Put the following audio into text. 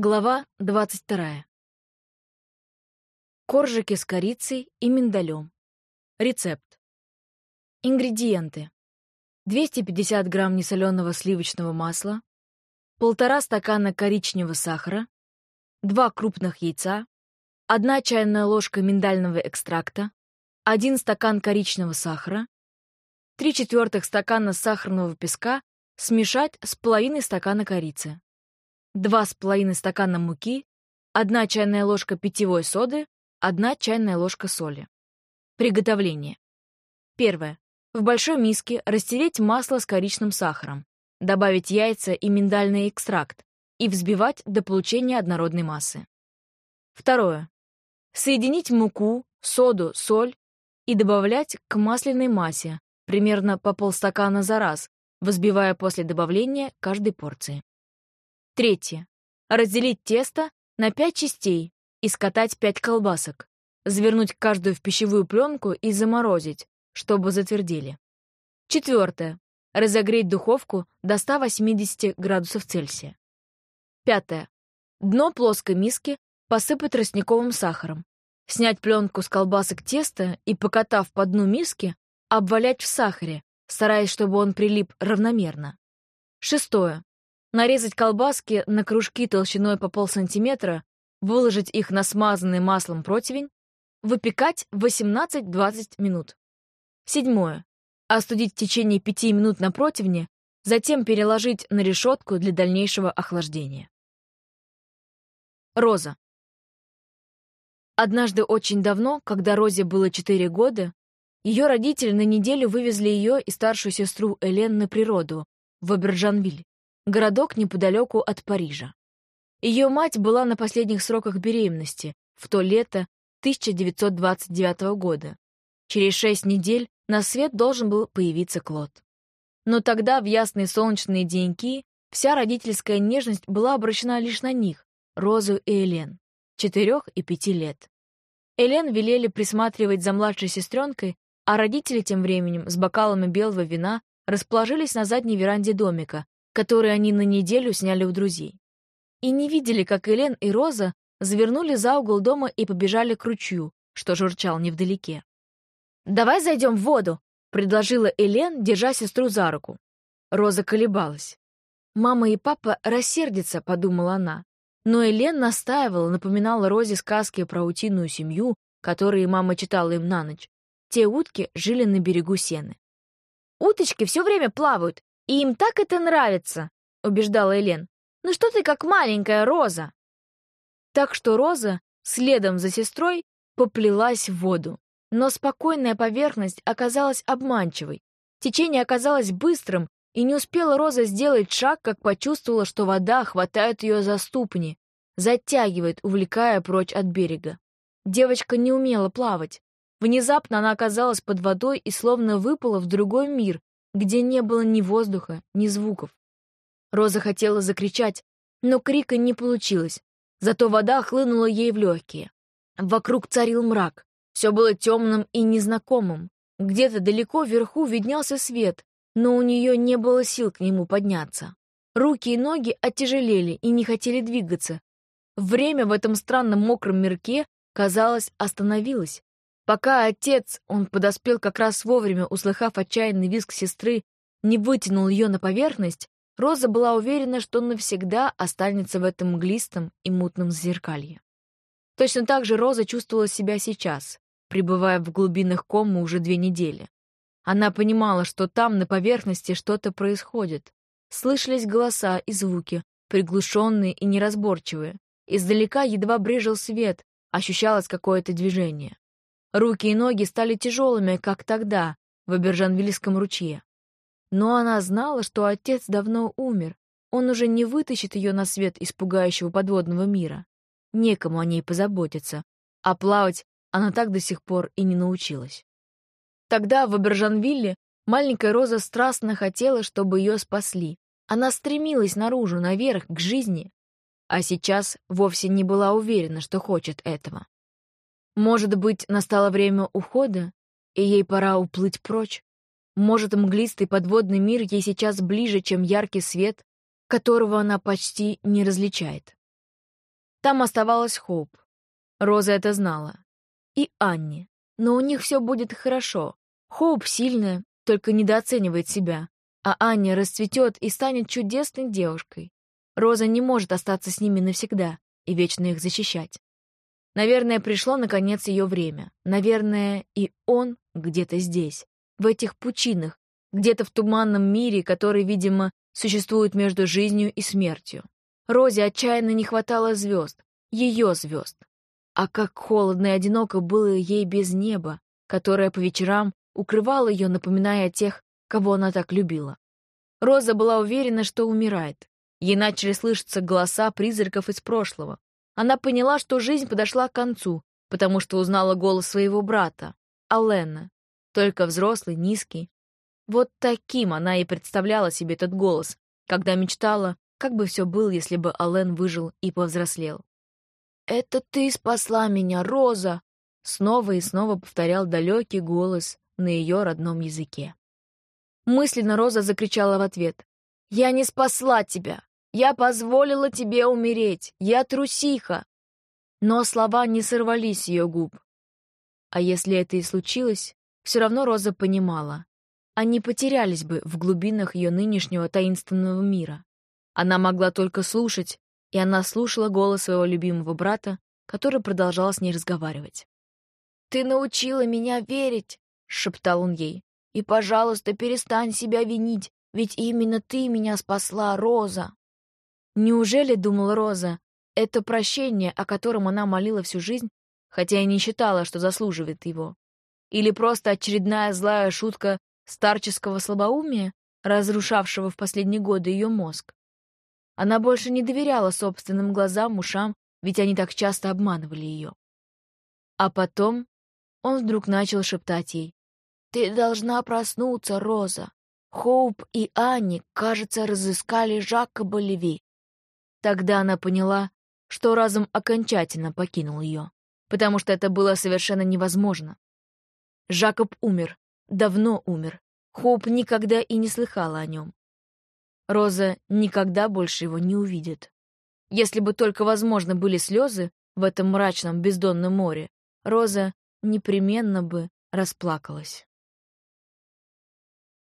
Глава 22. Коржики с корицей и миндалем. Рецепт. Ингредиенты. 250 грамм несоленого сливочного масла, полтора стакана коричневого сахара, два крупных яйца, одна чайная ложка миндального экстракта, один стакан коричневого сахара, три четвертых стакана сахарного песка смешать с половиной стакана корицы. 2,5 стакана муки, 1 чайная ложка питьевой соды, 1 чайная ложка соли. Приготовление. Первое. В большой миске растереть масло с коричным сахаром, добавить яйца и миндальный экстракт и взбивать до получения однородной массы. Второе. Соединить муку, соду, соль и добавлять к масляной массе, примерно по полстакана за раз, взбивая после добавления каждой порции. Третье. Разделить тесто на пять частей и скатать пять колбасок. Завернуть каждую в пищевую пленку и заморозить, чтобы затвердели. Четвертое. Разогреть духовку до 180 градусов Цельсия. Пятое. Дно плоской миски посыпать тростниковым сахаром. Снять пленку с колбасок теста и, покатав по дну миски, обвалять в сахаре, стараясь, чтобы он прилип равномерно. Шестое. Нарезать колбаски на кружки толщиной по полсантиметра, выложить их на смазанный маслом противень, выпекать 18-20 минут. Седьмое. Остудить в течение 5 минут на противне, затем переложить на решетку для дальнейшего охлаждения. Роза. Однажды очень давно, когда Розе было 4 года, ее родители на неделю вывезли ее и старшую сестру Элен на природу, в Аберджанвиль городок неподалеку от Парижа. Ее мать была на последних сроках беременности, в то лето 1929 года. Через шесть недель на свет должен был появиться Клод. Но тогда, в ясные солнечные деньки, вся родительская нежность была обращена лишь на них, Розу и Элен, четырех и пяти лет. Элен велели присматривать за младшей сестренкой, а родители тем временем с бокалами белого вина расположились на задней веранде домика, который они на неделю сняли у друзей. И не видели, как Элен и Роза завернули за угол дома и побежали к ручью, что журчал невдалеке. «Давай зайдем в воду», — предложила Элен, держа сестру за руку. Роза колебалась. «Мама и папа рассердятся», — подумала она. Но Элен настаивала, напоминала Розе сказки про утиную семью, которые мама читала им на ночь. Те утки жили на берегу сены. «Уточки все время плавают, и им так это нравится», — убеждала Элен. «Ну что ты как маленькая Роза?» Так что Роза, следом за сестрой, поплелась в воду. Но спокойная поверхность оказалась обманчивой. Течение оказалось быстрым, и не успела Роза сделать шаг, как почувствовала, что вода хватает ее за ступни, затягивает, увлекая прочь от берега. Девочка не умела плавать. Внезапно она оказалась под водой и словно выпала в другой мир, где не было ни воздуха, ни звуков. Роза хотела закричать, но крика не получилось, зато вода хлынула ей в легкие. Вокруг царил мрак, все было темным и незнакомым. Где-то далеко вверху виднелся свет, но у нее не было сил к нему подняться. Руки и ноги оттяжелели и не хотели двигаться. Время в этом странном мокром мирке, казалось, остановилось. Пока отец, он подоспел как раз вовремя, услыхав отчаянный визг сестры, не вытянул ее на поверхность, Роза была уверена, что навсегда останется в этом мглистом и мутном зеркалье. Точно так же Роза чувствовала себя сейчас, пребывая в глубинах комы уже две недели. Она понимала, что там, на поверхности, что-то происходит. Слышались голоса и звуки, приглушенные и неразборчивые. Издалека едва брежил свет, ощущалось какое-то движение. Руки и ноги стали тяжелыми, как тогда, в Абержанвильском ручье. Но она знала, что отец давно умер. Он уже не вытащит ее на свет из пугающего подводного мира. Некому о ней позаботиться. А плавать она так до сих пор и не научилась. Тогда в Абержанвилле маленькая Роза страстно хотела, чтобы ее спасли. Она стремилась наружу, наверх, к жизни. А сейчас вовсе не была уверена, что хочет этого. Может быть, настало время ухода, и ей пора уплыть прочь? Может, мглистый подводный мир ей сейчас ближе, чем яркий свет, которого она почти не различает? Там оставалась Хоуп. Роза это знала. И Анни. Но у них все будет хорошо. Хоуп сильная, только недооценивает себя. А Аня расцветет и станет чудесной девушкой. Роза не может остаться с ними навсегда и вечно их защищать. Наверное, пришло, наконец, ее время. Наверное, и он где-то здесь, в этих пучинах, где-то в туманном мире, который, видимо, существует между жизнью и смертью. Розе отчаянно не хватало звезд, ее звезд. А как холодно и одиноко было ей без неба, которое по вечерам укрывало ее, напоминая о тех, кого она так любила. Роза была уверена, что умирает. Ей начали слышаться голоса призраков из прошлого. Она поняла, что жизнь подошла к концу, потому что узнала голос своего брата, Алена, только взрослый, низкий. Вот таким она и представляла себе этот голос, когда мечтала, как бы все было, если бы Ален выжил и повзрослел. «Это ты спасла меня, Роза!» Снова и снова повторял далекий голос на ее родном языке. Мысленно Роза закричала в ответ. «Я не спасла тебя! Я позволила тебе умереть. Я трусиха. Но слова не сорвались с ее губ. А если это и случилось, все равно Роза понимала. Они потерялись бы в глубинах ее нынешнего таинственного мира. Она могла только слушать, и она слушала голос своего любимого брата, который продолжал с ней разговаривать. «Ты научила меня верить», — шептал он ей. «И, пожалуйста, перестань себя винить, ведь именно ты меня спасла, Роза». Неужели, думала Роза, это прощение, о котором она молила всю жизнь, хотя и не считала, что заслуживает его? Или просто очередная злая шутка старческого слабоумия, разрушавшего в последние годы ее мозг? Она больше не доверяла собственным глазам, ушам, ведь они так часто обманывали ее. А потом он вдруг начал шептать ей. «Ты должна проснуться, Роза. Хоуп и Анни, кажется, разыскали Жака Болеви. Тогда она поняла, что разум окончательно покинул ее, потому что это было совершенно невозможно. Жакоб умер, давно умер. Хоуп никогда и не слыхала о нем. Роза никогда больше его не увидит. Если бы только возможно были слезы в этом мрачном бездонном море, Роза непременно бы расплакалась.